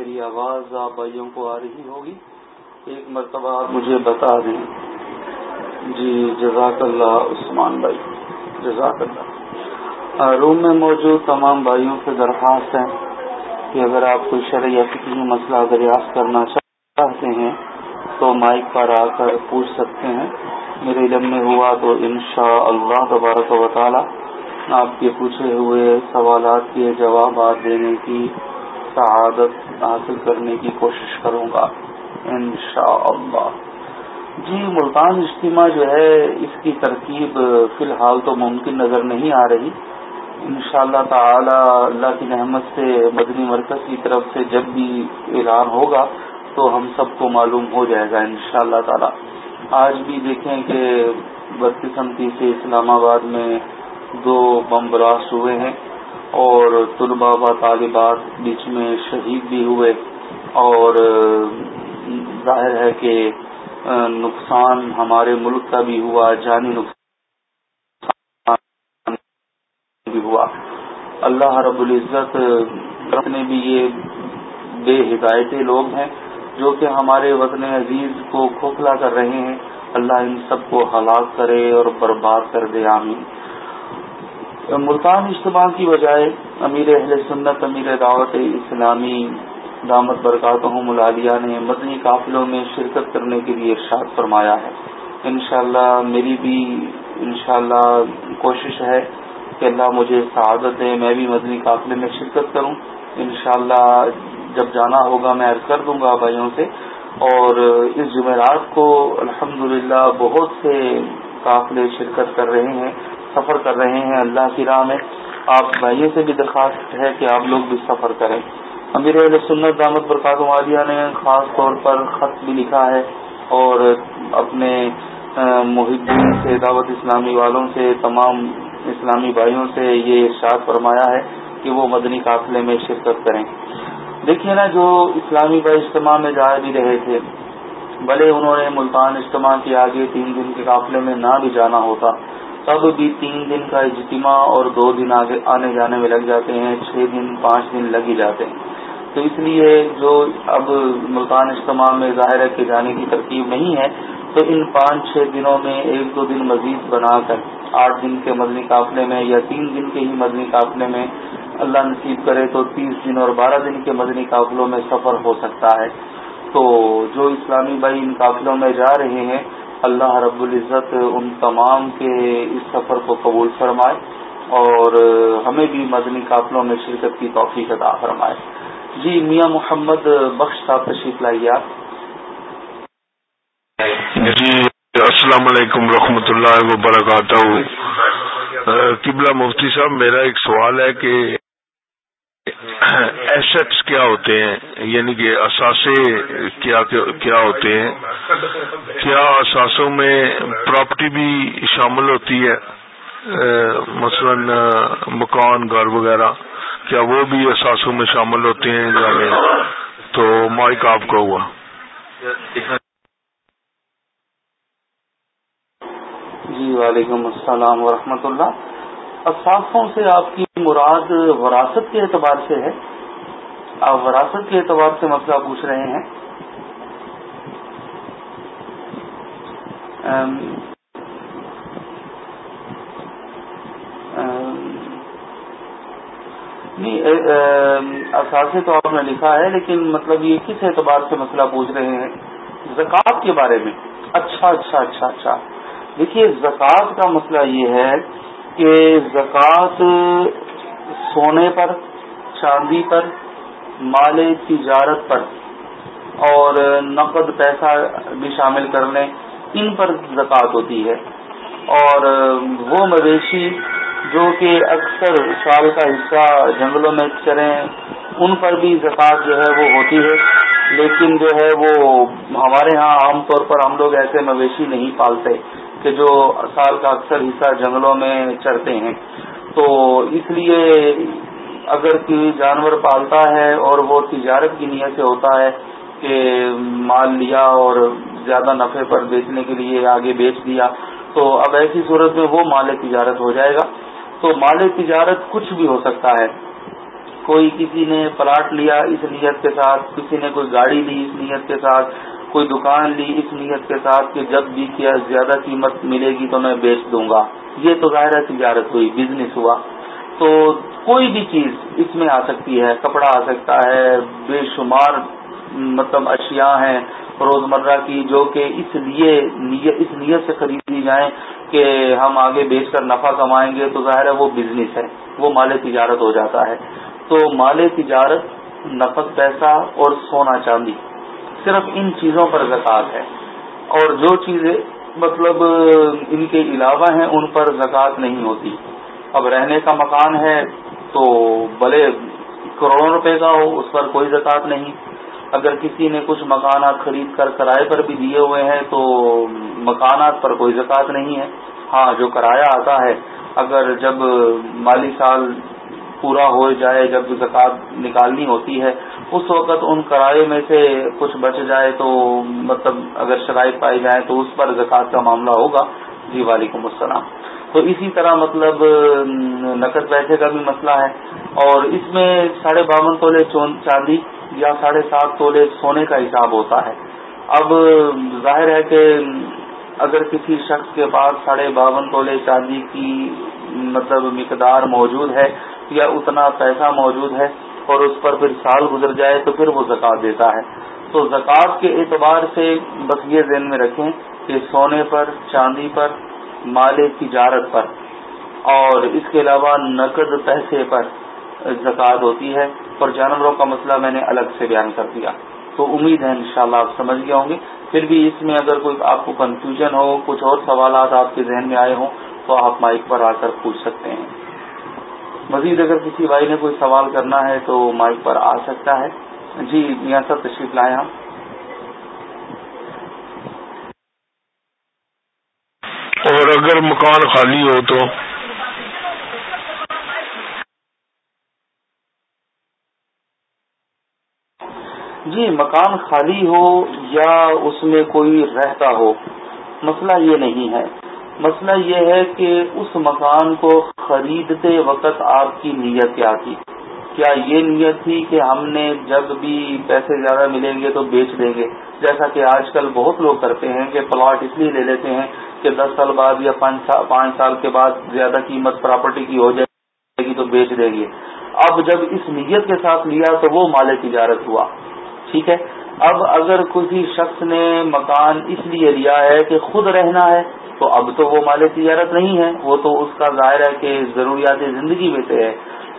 میری آواز آپ بھائیوں کو آ رہی ہوگی۔ ایک مرتبہ آپ مجھے بتا دیں۔ جی جزاک اللہ، عثمان بھائی۔ جزاک اللہ۔ روم میں موجود تمام بھائیوں سے درخواست ہے کہ اگر آپ کوئی شرعی فکری مسئلہ دریافت کرنا چاہتے ہیں تو مائک پر آ کر پوچھ سکتے ہیں۔ میرے علم میں ہوا تو انشاء اللہ تبارک و تعالی آپ کے پوچھے ہوئے سوالات کے جوابات دینے کی سعادت حاصل کرنے کی کوشش کروں گا، انشاءاللہ۔ اللہ جی ملتان اجتماع جو ہے، اس کی ترکیب فی الحال تو ممکن نظر نہیں آ رہی۔ ان شاء اللہ تعالی، اللہ کی رحمت سے، مدنی مرکز کی طرف سے جب بھی اعلان ہوگا تو ہم سب کو معلوم ہو جائے گا ان شاء اللہ تعالی۔ آج بھی دیکھیں کہ بدقسمتی سے اسلام آباد میں دو بم براسٹ ہوئے ہیں۔ اور طلباء و طالبات بیچ میں شہید بھی ہوئے اور ظاہر ہے کہ نقصان ہمارے ملک کا بھی ہوا، جانی نقصان بھی ہوا۔ اللہ رب العزت نے بھی یہ بے ہدایتی لوگ ہیں جو کہ ہمارے وطن عزیز کو کھوکھلا کر رہے ہیں۔ اللہ ان سب کو ہلاک کرے اور برباد کر دے، آمین۔ ملتان اجتماع کی بجائے امیر اہل سنت، امیر دعوت اسلامی دامت برکات ملالیہ نے مدنی قافلوں میں شرکت کرنے کے لیے ارشاد فرمایا ہے۔ انشاءاللہ میری بھی انشاءاللہ کوشش ہے کہ اللہ مجھے سعادت دے، میں بھی مدنی قافلے میں شرکت کروں۔ انشاءاللہ جب جانا ہوگا میں عرض کر دوں گا بھائیوں سے۔ اور اس جمعرات کو الحمدللہ بہت سے قافلے شرکت کر رہے ہیں۔ سفر کر رہے ہیں اللہ کی راہ میں۔ آپ بھائیوں سے بھی درخواست ہے کہ آپ لوگ بھی سفر کریں۔ امیر علیہ سنت دامت برکات والیہ نے خاص طور پر خط بھی لکھا ہے اور اپنے محدین سے، دعوت اسلامی والوں سے، تمام اسلامی بھائیوں سے یہ ارشاد فرمایا ہے کہ وہ مدنی قافلے میں شرکت کریں۔ دیکھیے نا جو اسلامی بھائی اجتماع میں جا بھی رہے تھے، بھلے انہوں نے ملتان اجتماع کے آگے تین دن کے قافلے میں نہ بھی جانا ہوتا۔ تب بھی تین دن کا اجتماع اور دو دن آگے آنے جانے میں لگ جاتے ہیں، چھ دن، پانچ دن لگ ہی جاتے ہیں۔ تو اس لیے جو اب ملتان اجتماع میں ظاہر ہے کہ جانے کی ترکیب نہیں ہے، تو ان پانچ چھ دنوں میں ایک دو دن مزید بنا کر، آٹھ دن کے مدنی قافلے میں یا تین دن کے ہی مدنی قافلے میں اللہ نصیب کرے تو تیس دن اور بارہ دن کے مدنی قافلوں میں سفر ہو سکتا ہے۔ تو جو اسلامی بھائی ان قافلوں میں جا رہے ہیں اللہ رب العزت ان تمام کے اس سفر کو قبول فرمائے اور ہمیں بھی مدنی قافلوں میں شرکت کی توفیق عطا فرمائے۔ جی میاں محمد بخش صاحب تشریف لائیے آپ۔ جی السلام علیکم رحمۃ اللہ وبرکاتہ۔ قبلہ مفتی صاحب، میرا ایک سوال ہے کہ ایسٹس کیا ہوتے ہیں؟ یعنی کہ اثاثے کیا کیا ہوتے ہیں؟ کیا اثاثوں میں پراپرٹی بھی شامل ہوتی ہے؟ مثلا مکان، گھر وغیرہ، کیا وہ بھی اثاثوں میں شامل ہوتے ہیں تو مائک آپ کا ہوا۔ جی وعلیکم السلام ورحمۃ اللہ۔ اثاثوں سے آپ کی مراد وراثت کے اعتبار سے ہے۔ آپ وراثت کے اعتبار سے مسئلہ پوچھ رہے ہیں۔ نہیں جی، اثاثے تو آپ نے لکھا ہے، لیکن مطلب یہ کس اعتبار سے مسئلہ پوچھ رہے ہیں؟ زکوٰۃ کے بارے میں۔ اچھا اچھا اچھا اچھا۔ دیکھیے، زکوٰۃ کا مسئلہ یہ ہے کہ زکوٰۃ سونے پر، چاندی پر، مال تجارت پر اور نقد، پیسہ بھی شامل کر لیں، ان پر زکوٰۃ ہوتی ہے۔ اور وہ مویشی جو کہ اکثر سال کا حصہ جنگلوں میں چریں، ان پر بھی زکوٰۃ جو ہے وہ ہوتی ہے۔ لیکن جو ہے وہ ہمارے ہاں عام طور پر ہم لوگ ایسے مویشی نہیں پالتے۔ کہ جو سال کا اکثر حصہ جنگلوں میں چرتے ہیں۔ تو اس لیے اگر کوئی جانور پالتا ہے اور وہ تجارت کی نیت سے ہوتا ہے کہ مال لیا اور زیادہ نفے پر بیچنے کے لیے آگے بیچ دیا، تو اب ایسی صورت میں وہ مال تجارت ہو جائے گا۔ تو مال تجارت کچھ بھی ہو سکتا ہے۔ کوئی کسی نے پلاٹ لیا اس نیت کے ساتھ، کسی نے کوئی گاڑی لی اس نیت کے ساتھ کوئی دکان لی اس نیت کے ساتھ کہ جب بھی کیا زیادہ قیمت ملے گی تو میں بیچ دوں گا۔ یہ تو ظاہر ہے تجارت ہوئی بزنس ہوا۔ تو کوئی بھی چیز اس میں آ سکتی ہے، کپڑا آ سکتا ہے، بے شمار مطلب اشیاء ہیں روزمرہ کی جو کہ اس لیے اس نیت سے خریدی جائیں کہ ہم آگے بیچ کر نفع کمائیں گے تو ظاہر ہے وہ بزنس ہے، وہ مال تجارت ہو جاتا ہے۔ تو مال تجارت نفق پیسہ اور سونا چاندی۔ صرف ان چیزوں پر زکوٰۃ ہے۔ اور جو چیزیں مطلب ان کے علاوہ ہیں، ان پر زکوٰۃ نہیں ہوتی۔ اب رہنے کا مکان ہے تو بھلے کروڑوں روپے کا ہو، اس پر کوئی زکوٰۃ نہیں۔ اگر کسی نے کچھ مکانات خرید کر کرائے پر بھی دیے ہوئے ہیں تو مکانات پر کوئی زکوٰۃ نہیں ہے۔ ہاں جو کرایہ آتا ہے، اگر جب مالی سال پورا ہو جائے، جب زکوٰۃ نکالنی ہوتی ہے، اس وقت ان کرائے میں سے کچھ بچ جائے تو مطلب اگر شرائط پائی جائے تو اس پر زکوٰۃ کا معاملہ ہوگا۔ جی وعلیکم السلام۔ تو اسی طرح مطلب نقد پیسے کا بھی مسئلہ ہے۔ اور اس میں ساڑھے باون تولے چاندی یا ساڑھے سات تولے سونے کا حساب ہوتا ہے۔ اب ظاہر ہے کہ اگر کسی شخص کے پاس ساڑھے باون تولے چاندی کی مطلب مقدار موجود ہے یا اتنا پیسہ موجود ہے اور اس پر پھر سال گزر جائے تو پھر وہ زکوٰۃ دیتا ہے۔ تو زکوٰۃ کے اعتبار سے بس یہ ذہن میں رکھیں کہ سونے پر، چاندی پر مال تجارت پر، اور اس کے علاوہ نقد پیسے پر زکوٰۃ ہوتی ہے۔ اور جانوروں کا مسئلہ میں نے الگ سے بیان کر دیا۔ تو امید ہے انشاءاللہ شاء آپ سمجھ گئے ہوں گے۔ پھر بھی اس میں اگر کوئی آپ کو کنفیوژن ہو، کچھ اور سوالات آپ کے ذہن میں آئے ہوں، تو آپ مائک پر آ کر پوچھ سکتے ہیں۔ مزید اگر کسی بھائی نے کوئی سوال کرنا ہے تو مائک پر آ سکتا ہے۔ جی میاں سب تشریف لائیں ہم اور اگر مکان خالی ہو تو؟ جی مکان خالی ہو یا اس میں کوئی رہتا ہو مسئلہ یہ نہیں ہے۔ مسئلہ یہ ہے کہ اس مکان کو خریدتے وقت آپ کی نیت کیا تھی؟ کیا یہ نیت تھی کہ ہم نے جب بھی پیسے زیادہ ملیں گے تو بیچ دیں گے؟ جیسا کہ آج کل بہت لوگ کرتے ہیں کہ پلاٹ اس لیے لے لیتے ہیں کہ دس سال بعد یا پانچ سال کے بعد زیادہ قیمت پراپرٹی کی ہو جائے گی تو بیچ دیں گے۔ اب جب اس نیت کے ساتھ لیا تو وہ مال تجارت ہوا۔ ٹھیک ہے؟ اب اگر کسی شخص نے مکان اس لیے لیا ہے کہ خود رہنا ہے، تو اب تو وہ مال تجارت نہیں ہے، وہ تو اس کا ظاہر ہے کہ ضروریات زندگی میں سے ہے۔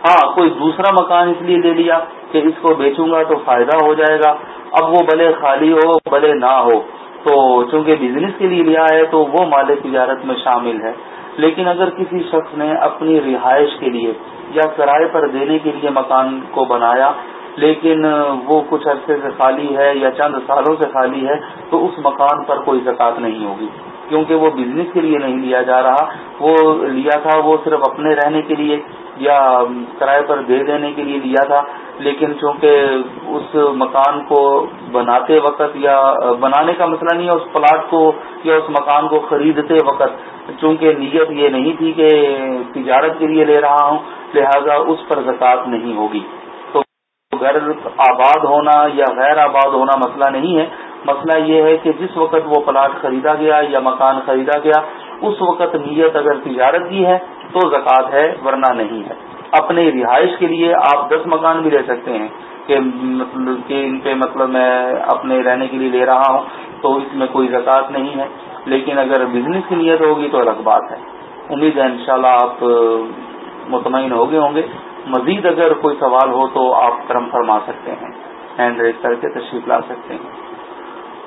ہاں کوئی دوسرا مکان اس لیے لے لیا کہ اس کو بیچوں گا تو فائدہ ہو جائے گا۔ اب وہ بھلے خالی ہو بھلے نہ ہو۔ تو چونکہ بزنس کے لیے لیا ہے، تو وہ مال تجارت میں شامل ہے۔ لیکن اگر کسی شخص نے اپنی رہائش کے لیے یا کرائے پر دینے کے لیے مکان کو بنایا لیکن وہ کچھ عرصے سے خالی ہے یا چند سالوں سے خالی ہے تو اس مکان پر کوئی زکوٰۃ نہیں ہوگی۔ کیونکہ وہ بزنس کے لیے نہیں لیا جا رہا، وہ لیا تھا، وہ صرف اپنے رہنے کے لیے یا کرائے پر دے دینے کے لیے لیا تھا، لیکن چونکہ اس مکان کو بناتے وقت یا بنانے کا مسئلہ نہیں ہے، اس پلاٹ کو یا اس مکان کو خریدتے وقت چونکہ نیت یہ نہیں تھی کہ تجارت کے لیے لے رہا ہوں، لہذا اس پر زکوٰۃ نہیں ہوگی۔ گھر آباد ہونا یا غیر آباد ہونا مسئلہ نہیں ہے۔ مسئلہ یہ ہے کہ جس وقت وہ پلاٹ خریدا گیا یا مکان خریدا گیا، اس وقت نیت اگر تجارت کی ہے تو زکوٰۃ ہے، ورنہ نہیں ہے۔ اپنے رہائش کے لیے آپ دس مکان بھی لے سکتے ہیں کہ مطلب کہ ان پہ مطلب میں اپنے رہنے کے لیے لے رہا ہوں، تو اس میں کوئی زکوٰۃ نہیں ہے۔ لیکن اگر بزنس کی نیت ہوگی تو الگ بات ہے۔ امید ہے انشاءاللہ آپ مطمئن ہو گئے ہوں گے۔ مزید اگر کوئی سوال ہو تو آپ کرم فرما سکتے ہیں ہینڈ ریز کر کے تشریف لا سکتے ہیں۔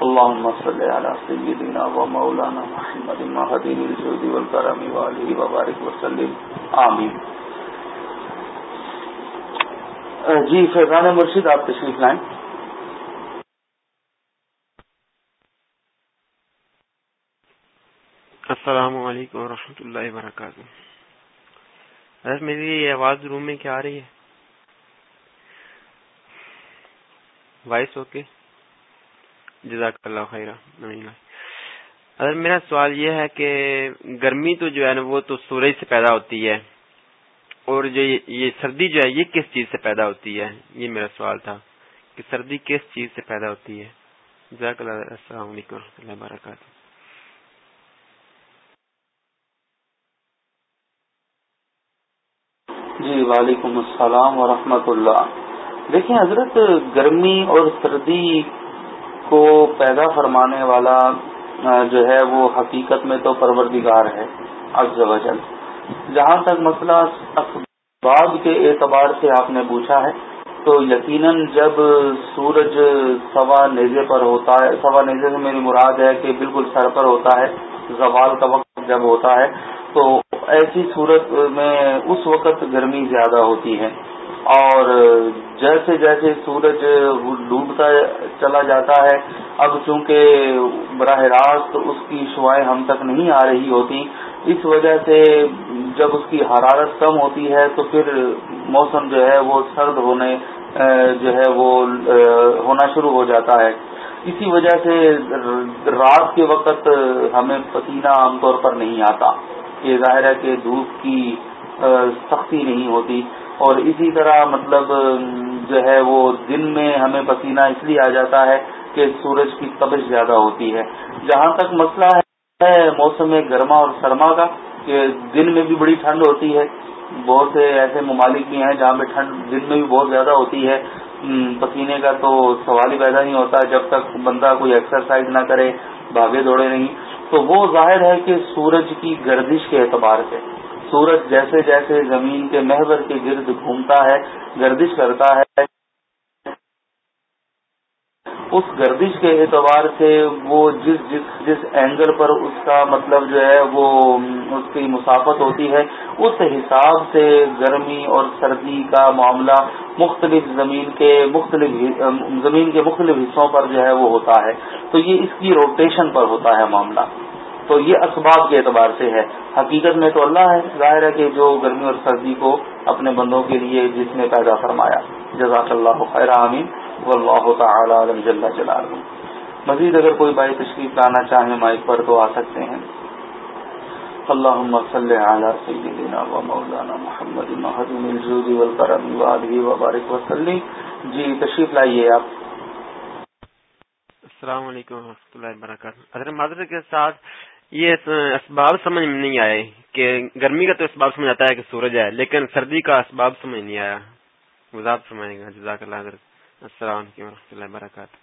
اللهم صل على سيدنا ومولانا محمد المهدي الجود والكرم وعليه وبارك وسلم آمين جی فیضان مرشد، آپ تشریف لائیں۔ السلام علیکم ورحمۃ اللہ وبرکاتہ۔ حضرت میری آواز روم میں کیا آ رہی ہے؟ Voice okay. جزاک اللہ خیر حضرت میرا سوال یہ ہے کہ گرمی تو جو ہے نا وہ تو سورج سے پیدا ہوتی ہے اور جو یہ سردی جو ہے یہ کس چیز سے پیدا ہوتی ہے؟ یہ میرا سوال تھا کہ سردی کس چیز سے پیدا ہوتی ہے؟ جزاک اللہ السلام علیکم و رحمۃ اللہ وبرکاتہ۔ جی وعلیکم السلام ورحمۃ اللہ۔ دیکھیں، حضرت، گرمی اور سردی کو پیدا فرمانے والا جو ہے، وہ حقیقت میں تو پروردگار ہے وجل جہاں تک مسئلہ اسباب کے اعتبار سے آپ نے پوچھا ہے، تو یقیناً جب سورج سوا نیزے پر ہوتا ہے، سوا نیزے سے میری مراد ہے کہ بالکل سر پر ہوتا ہے، زوال کا وقت جب ہوتا ہے تو ایسی صورت میں اس وقت گرمی زیادہ ہوتی ہے اور جیسے جیسے سورج ڈوبتا چلا جاتا ہے، اب چونکہ براہ راست اس کی شوائیں ہم تک نہیں آ رہی ہوتی، اس وجہ سے جب اس کی حرارت کم ہوتی ہے تو پھر موسم جو ہے وہ سرد ہونے جو ہے وہ ہونا شروع ہو جاتا ہے۔ اسی وجہ سے رات کے وقت ہمیں پسینہ عام طور پر نہیں آتا۔ یہ ظاہر ہے کہ دھوپ کی سختی نہیں ہوتی۔ اور اسی طرح مطلب جو ہے وہ دن میں ہمیں پسینہ اس لیے آ جاتا ہے کہ سورج کی تبش زیادہ ہوتی ہے۔ جہاں تک مسئلہ ہے موسم گرما اور سرما کا، کہ دن میں بھی بڑی ٹھنڈ ہوتی ہے۔ بہت سے ایسے ممالک بھی ہیں جہاں پہ ٹھنڈ دن میں بھی بہت زیادہ ہوتی ہے۔ پسینے کا تو سوال ہی پیدا نہیں ہوتا جب تک بندہ کوئی ایکسرسائز نہ کرے، بھاگے دوڑے نہیں۔ تو وہ ظاہر ہے کہ سورج کی گردش کے اعتبار سے، سورج جیسے جیسے زمین کے محور کے گرد گھومتا ہے، گردش کرتا ہے، اس گردش کے اعتبار سے وہ جس جس جس اینگل پر اس کا مطلب جو ہے وہ اس کی مسافت ہوتی ہے، اس حساب سے گرمی اور سردی کا معاملہ مختلف زمین کے مختلف زمین کے مختلف حصوں پر جو ہے وہ ہوتا ہے۔ تو یہ اس کی روٹیشن پر ہوتا ہے معاملہ۔ تو یہ اسباب کے اعتبار سے ہے۔ حقیقت میں تو اللہ ہے، ظاہر ہے کہ جو گرمی اور سردی کو اپنے بندوں کے لیے جس نے پیدا فرمایا۔ جزاک اللہ خیر عامین واللہ تعالی علم جل جلالہ۔ مزید اگر کوئی بائی تشریف لانا چاہیں مائک پر تو آ سکتے ہیں۔ اللهم صل على سيدنا ومولانا محمد محدم الجود والكرم وآله وبارك وسلم جی تشریف لائیے آپ۔ السلام علیکم و رحمۃ اللہ وبرکاتہ۔ حضرت معذرت کے ساتھ یہ اسباب سمجھ میں نہیں آئے کہ گرمی کا تو اسباب سمجھ آتا ہے کہ سورج ہے، لیکن سردی کا اسباب سمجھ نہیں آیا۔ وضاحت سمجھے گا جزاک اللہ حضرت السلام علیکم و رحمۃ اللہ وبرکاتہ۔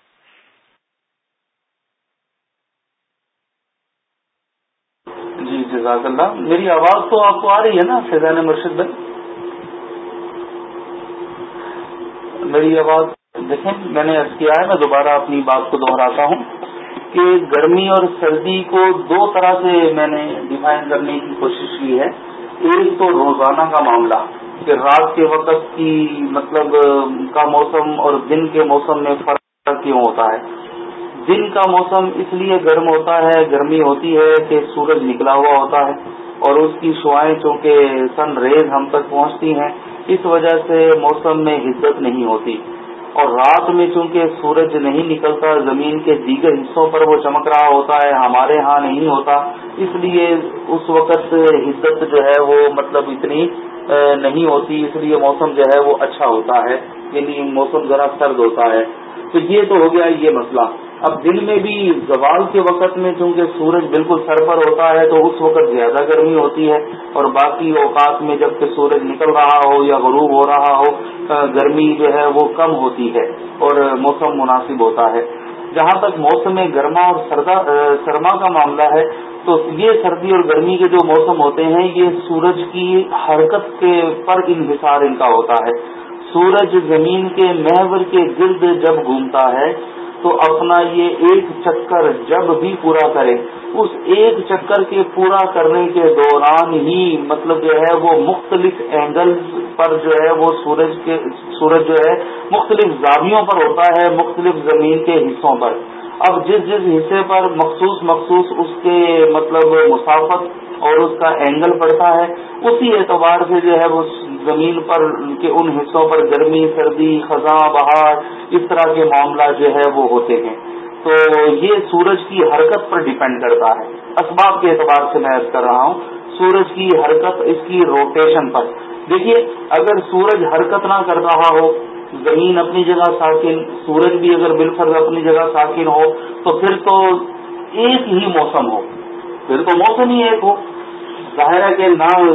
جی جزاک اللہ میری آواز تو آپ کو آ رہی ہے نا، فیضان مرشد بھائی؟ میری آواز دیکھیں، میں نے عرض کیا ہے، میں دوبارہ اپنی بات کو دہراتا ہوں۔ کہ گرمی اور سردی کو دو طرح سے میں نے ڈیفائن کرنے کی کوشش کی ہے۔ ایک تو روزانہ کا معاملہ، کہ رات کے وقت کی مطلب کا موسم اور دن کے موسم میں فرق کیوں ہوتا ہے۔ دن کا موسم اس لیے گرم ہوتا ہے، گرمی ہوتی ہے کہ سورج نکلا ہوا ہوتا ہے اور اس کی شوائیں چونکہ سن ریز ہم تک پہنچتی ہیں، اس وجہ سے موسم میں حدت نہیں ہوتی۔ اور رات میں چونکہ سورج نہیں نکلتا، زمین کے دیگر حصوں پر وہ چمک رہا ہوتا ہے، ہمارے ہاں نہیں ہوتا۔ اس لیے اس وقت حدت جو ہے وہ مطلب اتنی نہیں ہوتی۔ اس لیے موسم جو ہے وہ اچھا ہوتا ہے یعنی موسم ذرا سرد ہوتا ہے۔ تو یہ تو ہو گیا یہ مسئلہ۔ اب دن میں بھی زوال کے وقت میں چونکہ سورج بالکل سر پر ہوتا ہے تو اس وقت زیادہ گرمی ہوتی ہے اور باقی اوقات میں جبکہ سورج نکل رہا ہو یا غروب ہو رہا ہو گرمی جو ہے وہ کم ہوتی ہے اور موسم مناسب ہوتا ہے۔ جہاں تک موسم گرما اور سرما کا معاملہ ہے، تو یہ سردی اور گرمی کے جو موسم ہوتے ہیں، یہ سورج کی حرکت کے پر انحصار ان کا ہوتا ہے۔ سورج زمین کے محور کے گرد جب گھومتا ہے تو اپنا یہ ایک چکر جب بھی پورا کرے، اس ایک چکر کے پورا کرنے کے دوران ہی مطلب جو ہے وہ مختلف اینگل پر جو ہے وہ سورج کے، سورج جو ہے مختلف زاویوں پر ہوتا ہے، مختلف زمین کے حصوں پر۔ اب جس جس حصے پر مخصوص مخصوص اس کے مطلب مسافت اور اس کا اینگل پڑتا ہے، اسی اعتبار سے جو ہے وہ زمین پر کے ان حصوں پر گرمی، سردی، خزاں، بہار، اس طرح کے معاملہ جو ہے وہ ہوتے ہیں۔ تو یہ سورج کی حرکت پر ڈیپینڈ کرتا ہے۔ اسباب کے اعتبار سے میں کر رہا ہوں، سورج کی حرکت اس کی روٹیشن پر۔ دیکھیے، اگر سورج حرکت نہ کر رہا ہو، زمین اپنی جگہ ساکن، سورج بھی اگر بالفرض اپنی جگہ ساکن ہو، تو پھر تو ایک ہی موسم ہو۔ پھر تو موسم ہی ایک ہو۔ ظاہر ہے کہ نہ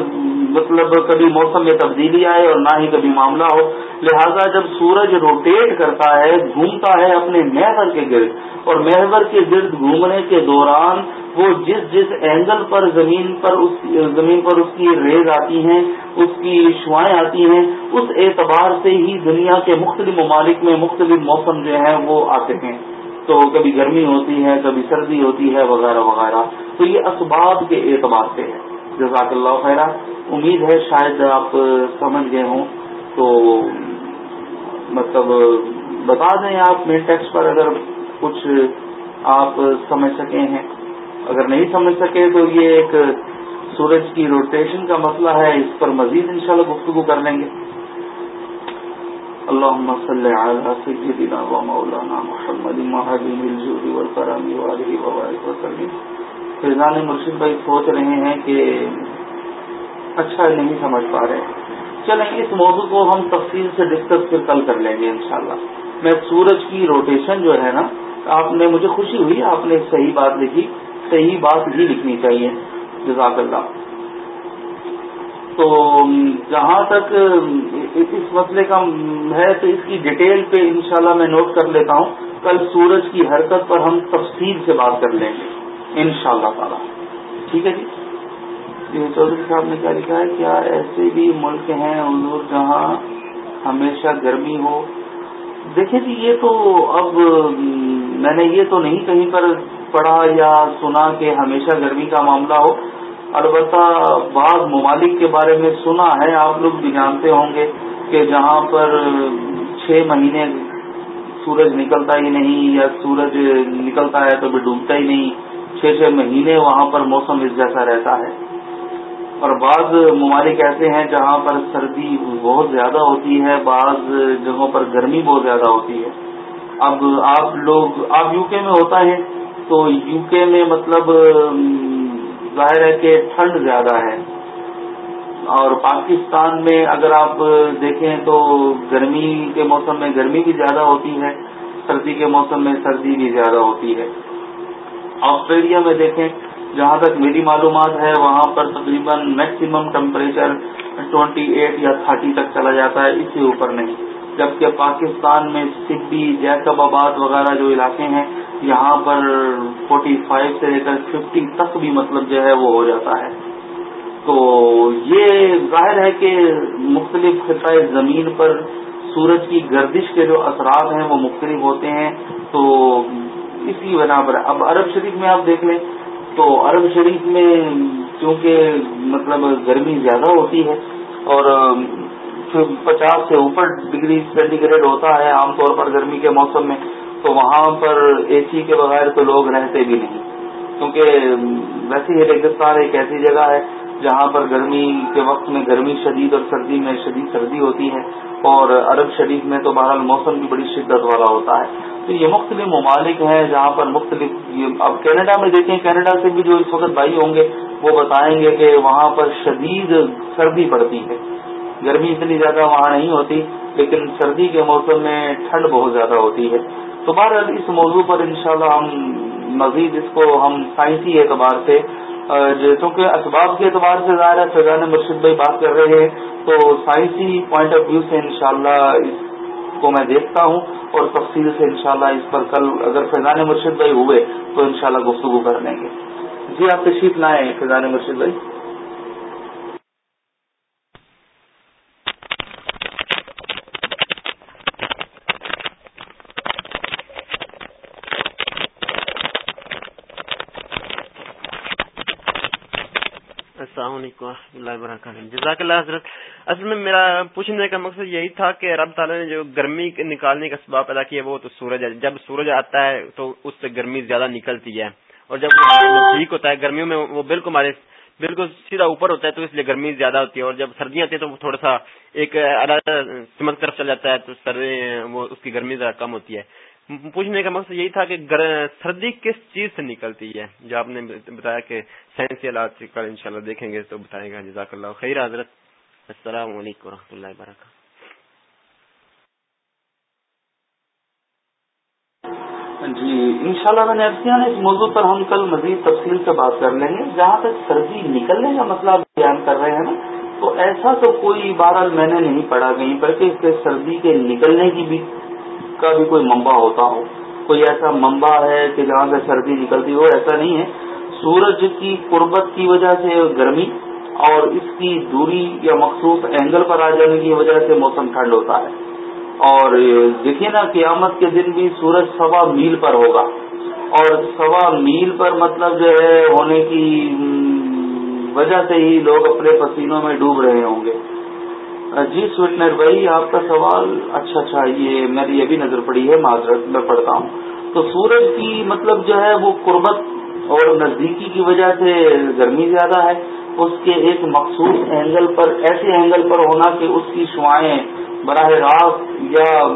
مطلب کبھی موسم میں تبدیلی آئے اور نہ ہی کبھی معاملہ ہو، لہذا جب سورج روٹیٹ کرتا ہے، گھومتا ہے اپنے محور کے گرد، اور محور کے گرد گھومنے کے دوران وہ جس جس اینگل پر زمین پر اس، زمین پر اس کی ریز آتی ہیں، اس کی شوائیں آتی ہیں، اس اعتبار سے ہی دنیا کے مختلف ممالک میں مختلف موسم جو ہیں وہ آتے ہیں۔ تو کبھی گرمی ہوتی ہے، کبھی سردی ہوتی ہے، وغیرہ وغیرہ۔ تو یہ اسباب کے اعتبار سے ہے۔ جزاک اللہ خیرہ۔ امید ہے شاید آپ سمجھ گئے ہوں تو مطلب بتا دیں آپ مین ٹیکسٹ پر اگر کچھ آپ سمجھ سکے ہیں۔ اگر نہیں سمجھ سکے تو یہ ایک سورج کی روٹیشن کا مسئلہ ہے، اس پر مزید انشاءاللہ گفتگو کر لیں گے۔ اللهم صل على سيدنا ومولانا محمد الجود والكرم وآله وبارك وسلم فیضان مرشد بھائی سوچ رہے ہیں کہ اچھا نہیں سمجھ پا رہے۔ چلیں، اس موضوع کو ہم تفصیل سے ڈسکس پھر کل کر لیں گے انشاءاللہ۔ میں سورج کی روٹیشن جو ہے نا، آپ نے مجھے خوشی ہوئی، آپ نے صحیح بات لکھی۔ صحیح بات ہی لکھنی چاہیے۔ جزاک اللہ۔ تو، جہاں تک، اس مسئلے کا ہے، تو اس کی ڈیٹیل پہ انشاءاللہ میں نوٹ کر لیتا ہوں۔ کل سورج کی حرکت پر ہم تفصیل سے بات کر لیں گے ان شاء اللہ تعالی۔ ٹھیک ہے جی؟ جی، چودھری صاحب نے کیا لکھا ہے کیا ایسے بھی ملک ہیں، حضور جہاں ہمیشہ گرمی ہو۔ دیکھیں جی یہ تو اب، میں نے یہ تو نہیں کہیں پر پڑھا یا سنا کہ ہمیشہ گرمی کا معاملہ ہو۔ البتہ بعض ممالک کے بارے میں سنا ہے، آپ لوگ بھی جانتے ہوں گے کہ جہاں پر چھ مہینے سورج نکلتا ہی نہیں یا سورج نکلتا ہے تو بھی ڈوبتا ہی نہیں۔ چھ چھ مہینے وہاں پر موسم اس جیسا رہتا ہے۔ اور بعض ممالک ایسے ہیں جہاں پر سردی بہت زیادہ ہوتی ہے، بعض جگہوں پر گرمی بہت زیادہ ہوتی ہے۔ اب آپ لوگ، آپ یو کے میں ہوتا ہے، تو یو کے میں مطلب ظاہر ہے کہ ٹھنڈ زیادہ ہے۔ اور پاکستان میں اگر آپ دیکھیں تو گرمی کے موسم میں گرمی بھی زیادہ ہوتی ہے، سردی کے موسم میں سردی بھی زیادہ ہوتی ہے۔ آسٹریلیا میں دیکھیں جہاں تک میری معلومات ہے، وہاں پر تقریباً میکسیمم ٹمپریچر ٹوینٹی ایٹ یا تھرٹی تک چلا جاتا ہے، اس سے اوپر نہیں۔ جبکہ پاکستان میں سدی جیکب آباد وغیرہ جو علاقے ہیں، یہاں پر فورٹی فائیو سے لے کر ففٹی تک بھی مطلب جو ہے وہ ہو جاتا ہے۔ تو یہ ظاہر ہے کہ مختلف خطۂ زمین پر سورج کی گردش کے جو اثرات ہیں وہ مختلف ہوتے ہیں۔ تو اسی بنا پر، اب عرب شریف میں آپ دیکھ لیں تو عرب شریف میں چونکہ مطلب گرمی زیادہ ہوتی ہے اور پچاس سے اوپر ڈگری سینٹی گریڈ ہوتا ہے عام طور پر گرمی کے موسم میں، تو وہاں پر اے سی کے بغیر تو لوگ رہتے بھی نہیں۔ کیونکہ ویسے ہی ریگستان ایک ایسی جگہ ہے جہاں پر گرمی کے وقت میں گرمی شدید اور سردی میں شدید سردی ہوتی ہے اور عرب شریف میں تو بہرحال موسم بھی بڑی شدت والا ہوتا ہے۔ تو یہ مختلف ممالک ہیں جہاں پر مختلف اب کینیڈا میں دیکھیں، کینیڈا سے بھی جو اس وقت بھائی ہوں گے، وہ بتائیں گے کہ وہاں پر شدید سردی پڑتی ہے۔ گرمی اتنی زیادہ وہاں نہیں ہوتی، لیکن سردی کے موسم میں ٹھنڈ بہت زیادہ ہوتی ہے۔ تو بہرحال اس موضوع پر انشاءاللہ ہم مزید اس کو ہم سائنسی اعتبار سے چونکہ اسباب کے اعتبار سے ظاہر ہے، فیضان مرشد بھائی بات کر رہے ہیں، تو سائنسی پوائنٹ آف ویو سے انشاءاللہ اس کو میں دیکھتا ہوں اور تفصیل سے انشاءاللہ اس پر کل اگر فیضان مرشد بھائی ہوئے تو انشاءاللہ گفتگو کر لیں گے۔ جی آپ تشریف لائیں فیضان مرشد بھائی السلام علیکم و رحمۃ اللہ وبرکاتہ۔ جزاک اللہ حضرت، اصل میں میرا پوچھنے کا مقصد یہی تھا کہ رب تعالیٰ نے جو گرمی نکالنے کا اسباب پیدا کیا وہ تو سورج ہے۔ جب سورج آتا ہے تو اس سے گرمی زیادہ نکلتی ہے۔ اور جب ٹھیک ہوتا ہے، گرمیوں میں وہ بالکل ہمارے بالکل سیدھا اوپر ہوتا ہے تو اس لیے گرمی زیادہ ہوتی ہے۔ اور جب سردیاں آتی ہیں تو وہ تھوڑا سا ایک سمت طرف چل جاتا ہے تو سردی، وہ اس کی گرمی زیادہ کم ہوتی ہے۔ پوچھنے کا مقصد یہی تھا کہ سردی کس چیز سے نکلتی ہے؟ جو آپ نے بتایا کہ سائنسی آلات کل ان دیکھیں گے تو بتائے گا، جزاک اللہ خیر، حضرت۔ السلام علیکم و اللہ وبرکاتہ۔ ہاں جی انشاءاللہ میں نے اس موضوع پر ہم کل مزید تفصیل سے بات کر لیں گے۔ جہاں تک سردی نکلنے کا مسئلہ بیان کر رہے ہیں نا، تو ایسا تو کوئی بہرحال میں نے نہیں پڑھا کہیں پر کہ اس کے سردی کے نکلنے کی بھی کا بھی کوئی منبع ہوتا ہو، کوئی ایسا منبع ہے کہ جہاں سے سردی نکلتی ہو، ایسا نہیں ہے۔ سورج کی قربت کی وجہ سے گرمی اور اس کی دوری یا مخصوص اینگل پر آ جانے کی وجہ سے موسم ٹھنڈ ہوتا ہے۔ اور دیکھیے نا، قیامت کے دن بھی سورج سوا میل پر ہوگا۔ اور سوا میل پر مطلب جو ہے، ہونے کی وجہ سے ہی لوگ اپنے پسینوں میں ڈوب رہے ہوں گے۔ جی سویٹنر بھائی آپ کا سوال اچھا اچھا یہ میری یہ بھی نظر پڑی ہے، معذرت میں پڑھتا ہوں۔ تو سورج کی مطلب جو ہے وہ قربت اور نزدیکی کی وجہ سے گرمی زیادہ ہے، اس کے ایک مخصوص اینگل پر، ایسے اینگل پر ہونا کہ اس کی شعائیں براہ راست یا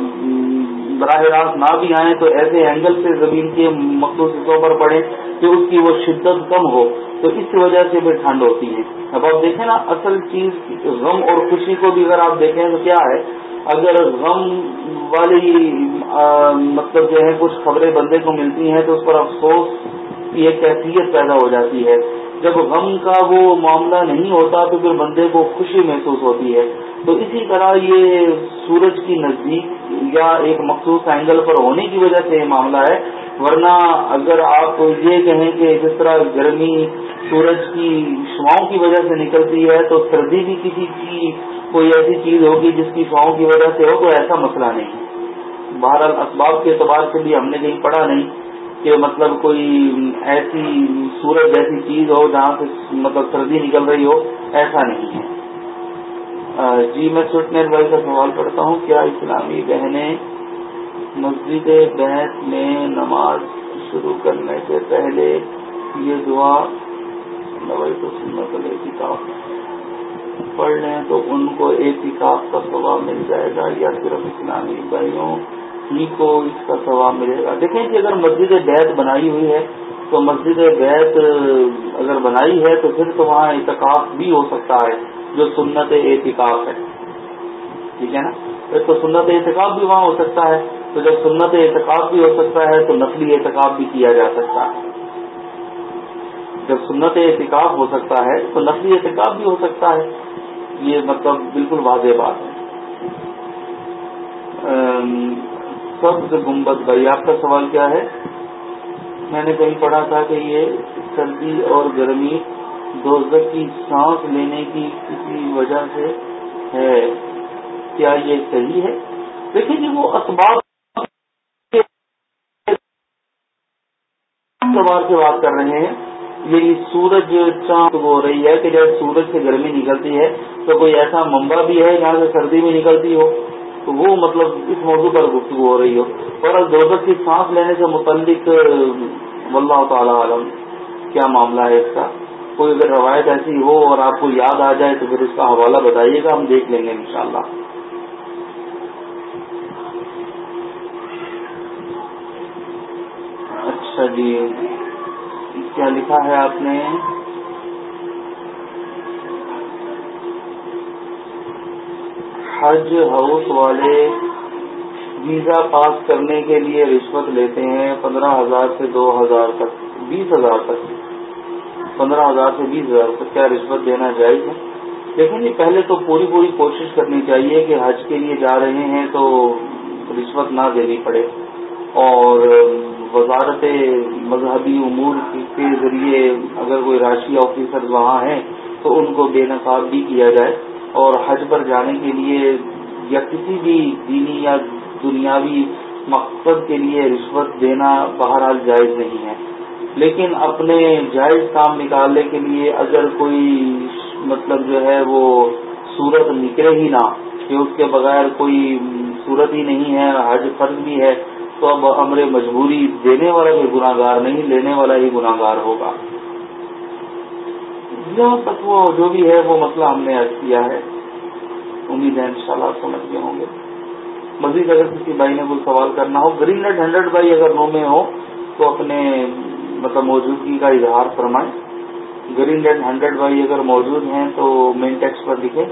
براہ راست نہ بھی آئیں، تو ایسے اینگل سے زمین کے مخصوص حصوں پر پڑے کہ اس کی وہ شدت کم ہو۔ تو اس کی وجہ سے بھی ٹھنڈ ہوتی ہے۔ اب آپ دیکھیں نا، اصل چیز غم اور خوشی کو بھی اگر آپ دیکھیں تو کیا ہے، اگر غم والی مطلب جو ہے، کچھ خبریں بندے کو ملتی ہیں تو اس پر افسوس کی ایک کیفیت پیدا ہو جاتی ہے۔ جب غم کا وہ معاملہ نہیں ہوتا تو پھر بندے کو خوشی محسوس ہوتی ہے۔ تو اسی طرح یہ سورج کی نزدیک یا ایک مخصوص اینگل پر ہونے کی وجہ سے یہ معاملہ ہے۔ ورنہ اگر آپ یہ کہیں کہ جس طرح گرمی سورج کی شواؤں کی وجہ سے نکلتی ہے، تو سردی بھی کسی کی کوئی ایسی چیز ہوگی جس کی شواؤں کی وجہ سے ہو، تو ایسا مسئلہ نہیں۔ بہرحال اسباب کے اعتبار سے بھی ہم نے کہیں پڑھا نہیں کہ مطلب کوئی ایسی سورج جیسی چیز ہو جہاں سے مطلب سردی نکل رہی ہو، ایسا نہیں ہے۔ جی میں سٹنیر بھائی کا سوال کرتا ہوں، کیا اسلامی بہنیں مسجد بحث میں نماز شروع کرنے سے پہلے یہ دعا نوائی تو سنت احتکاب پڑھ لیں تو ان کو احتکاب کا ثواب مل جائے گا یا صرف اسلامی بھائیوں ہی کو اس کا ثواب ملے گا۔ دیکھیں کہ اگر مسجد بیت بنائی ہوئی ہے تو مسجد بیت اگر بنائی ہے تو پھر تو وہاں اعتکاف بھی ہو سکتا ہے، جو سنت اعتکاف ہے۔ ٹھیک ہے نا؟ پھر تو سنت اعتکاف بھی وہاں ہو سکتا ہے۔ تو جب سنت اعتکاف بھی ہو سکتا ہے تو نسلی اعتکاف بھی کیا جا سکتا ہے۔ جب سنت اعتکاف ہو سکتا ہے تو نسلی اعتکاف بھی ہو سکتا ہے۔ یہ مطلب بالکل واضح بات ہے۔ سب سے گنبد بھائی، آپ کا سوال کیا ہے؟ میں نے کہیں پڑھا تھا کہ یہ سردی اور گرمی دوزخ کی سانس لینے کی کسی وجہ سے ہے۔ کیا یہ صحیح ہے؟ دیکھیں جی وہ اسباب سوال سے بات کر رہے ہیں یہ سورج چاند ہو رہی ہے کہ جب سورج سے گرمی نکلتی ہے تو کوئی ایسا منبع بھی ہے جہاں سے سردی میں نکلتی ہو، تو وہ مطلب اس موضوع پر گفتگو ہو رہی ہو۔ اور دوزت کی سانس لینے سے متعلق، واللہ تعالی عالم، کیا معاملہ ہے اس کا؟ کوئی اگر روایت ایسی ہو اور آپ کو یاد آ جائے تو پھر اس کا حوالہ بتائیے گا، ہم دیکھ لیں گے انشاءاللہ۔ اچھا کیا لکھا ہے آپ نے؟ حج ہاؤس والے ویزا پاس کرنے کے لیے رشوت لیتے ہیں پندرہ ہزار سے دو ہزار تک، بیس ہزار تک۔ پندرہ ہزار سے بیس ہزار تک کیا رشوت دینا جائز ہے؟ دیکھیں جی پہلے تو پوری پوری کوشش کرنی چاہیے کہ حج کے لیے جا رہے ہیں تو رشوت نہ دینی پڑے۔ اور وزارت مذہبی امور کے ذریعے اگر کوئی راشی آفیسر وہاں ہیں تو ان کو بے نقاب بھی کیا جائے اور حج پر جانے کے لیے یا کسی بھی دینی یا دنیاوی مقصد کے لیے رشوت دینا بہرحال جائز نہیں ہے۔ لیکن اپنے جائز کام نکالنے کے لیے اگر کوئی مطلب جو ہے وہ صورت نکلے ہی نہ کہ اس کے بغیر کوئی صورت ہی نہیں ہے، حج فرض بھی ہے تو اب امر مجبوری دینے والا بھی گناہ گار نہیں، لینے والا ہی گناہ گار ہوگا۔ جہاں تک وہ جو بھی ہے، وہ مسئلہ ہم نے عرض کیا ہے۔ امید ہے انشاءاللہ شاء سمجھ گئے ہوں گے۔ مزید اگر کسی بھائی نے کوئی سوال کرنا ہو، گرین نیٹ ہنڈریڈ بائی اگر نو میں ہو تو اپنے مطلب موجودگی کا اظہار فرمائیں۔ گرین نیٹ ہنڈریڈ بائی اگر موجود ہیں تو مین ٹیکس پر لکھیں۔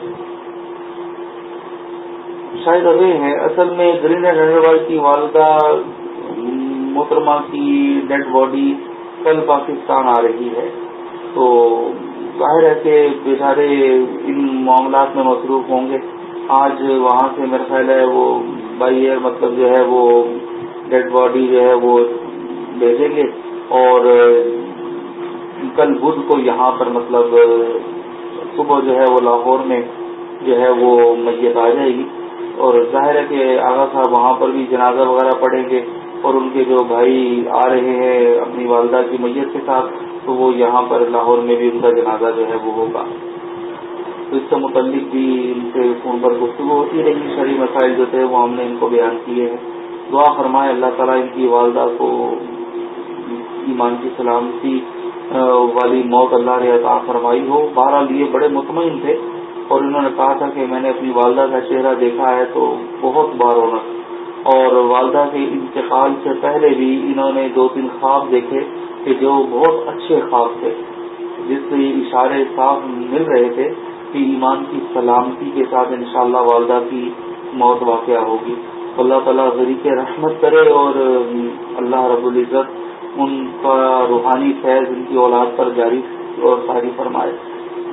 شاید ابھی ہے اصل میں گرین ہیڈر کی والدہ، محترمہ کی ڈیڈ باڈی کل پاکستان آ رہی ہے۔ تو ظاہر ہے کہ بیچارے ان معاملات میں مصروف ہوں گے۔ آج وہاں سے میرا خیال ہے وہ بائی ایئر مطلب جو ہے وہ ڈیڈ باڈی جو ہے وہ بھیجیں گے۔ اور کل بدھ کو یہاں پر مطلب صبح جو ہے وہ لاہور میں جو ہے وہ میت آ جائے گی۔ اور ظاہر ہے کہ آغا صاحب وہاں پر بھی جنازہ وغیرہ پڑھیں گے اور ان کے جو بھائی آ رہے ہیں اپنی والدہ کی میت کے ساتھ، تو وہ یہاں پر لاہور میں بھی ان کا جنازہ جو ہے وہ ہوگا۔ تو اس سے متعلق بھی ان سے فون پر گفتگو ہوتی رہی۔ شرعی مسائل جو تھے وہ ہم نے ان کو بیان کیے ہیں۔ دعا فرمائے اللہ تعالیٰ ان کی والدہ کو ایمان کی سلامتی والی موت اللہ نے عطا فرمائی ہو۔ بہرحال یہ بڑے مطمئن تھے۔ اور انہوں نے کہا تھا کہ میں نے اپنی والدہ کا چہرہ دیکھا ہے تو بہت بار رونق اور والدہ کے انتقال سے پہلے بھی انہوں نے دو تین خواب دیکھے کہ جو بہت اچھے خواب تھے، جس سے یہ اشارے صاف مل رہے تھے کہ ایمان کی سلامتی کے ساتھ انشاءاللہ والدہ کی موت واقعہ ہوگی۔ اللہ تعالیٰ غریق رحمت کرے اور اللہ رب العزت ان کا روحانی فیض ان کی اولاد پر جاری اور ساری فرمائے۔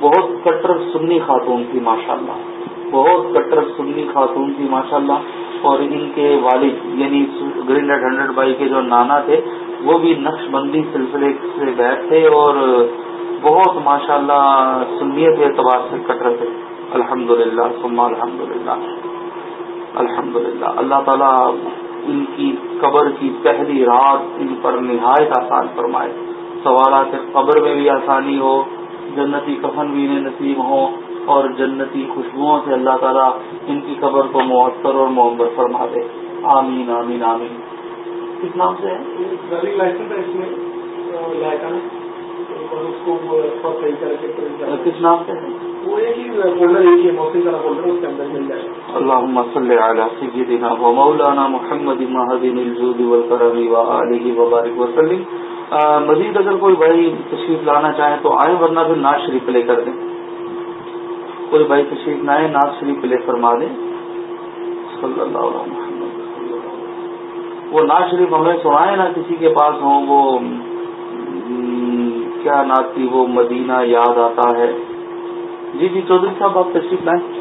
بہت کٹر سنی خاتون تھی ماشاء اللہ بہت کٹر سنی خاتون تھی ماشاء اللہ اور ان کے والد یعنی گرین ایٹ ہنڈریڈ بائی کے جو نانا تھے، وہ بھی نقش بندی سلسلے سے بیٹھ تھے اور بہت ماشاء اللہ سنیت اعتبار سے کٹر تھے۔ الحمد للہ سما الحمد للہ الحمد للہ اللہ تعالیٰ ان کی قبر کی پہلی رات ان پر نہایت آسان فرمائے۔ سوالات قبر میں بھی آسانی ہو جنتی کفن بھی انہیں نصیب ہوں اور جنتی خوشبوؤں سے اللہ تعالیٰ ان کی قبر کو مؤثر اور محبت فرما دے۔ آمین آمین آمین۔ کس نام سے کس نام سے اللهم صل على سيدنا ومولانا محمد مهدي الجود والكرم وآله وبارك وسلم مزید اگر کوئی بھائی تشریف لانا چاہیں تو آئیں ورنہ پھر ناز شریف پلے کر دیں۔ کوئی بھائی تشریف نہ آئے ناز شریف پلے فرما دیں۔ صلی اللہ علیہ وسلم۔ وہ ناز شریف ہمیں سنائے نا کسی کے پاس ہوں، وہ کیا نعت تھی؟ وہ مدینہ یاد آتا ہے۔ جی جی چودھری صاحب، آپ تشریف لائیں۔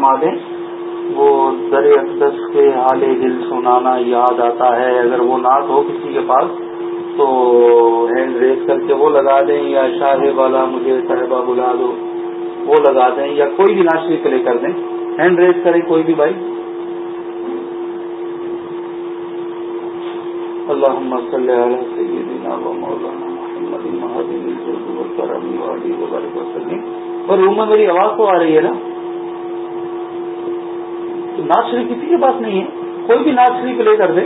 فرما دیں۔ وہ در اقدس کے حال دل سنانا یاد آتا ہے۔ اگر وہ نعت ہو کسی کے پاس تو ہینڈ ریز کر کے وہ لگا دیں یا شاہ والا مجھے صاحبہ بلا دو۔ وہ لگا دیں یا کوئی بھی ناشری پلے کر دیں۔ ہینڈ ریز کرے کوئی بھی بھائی۔ اللہ صلی مولانا محمد اور روم میں میری آواز تو آ رہی ہے نا؟ ناز شریف کسی کے پاس نہیں ہے۔ کوئی بھی ناز شریف لے کر دے۔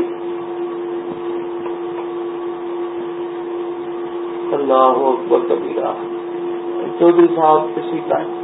اللہ اکبر کبیرہ۔ چودھری صاحب کسی ٹائم۔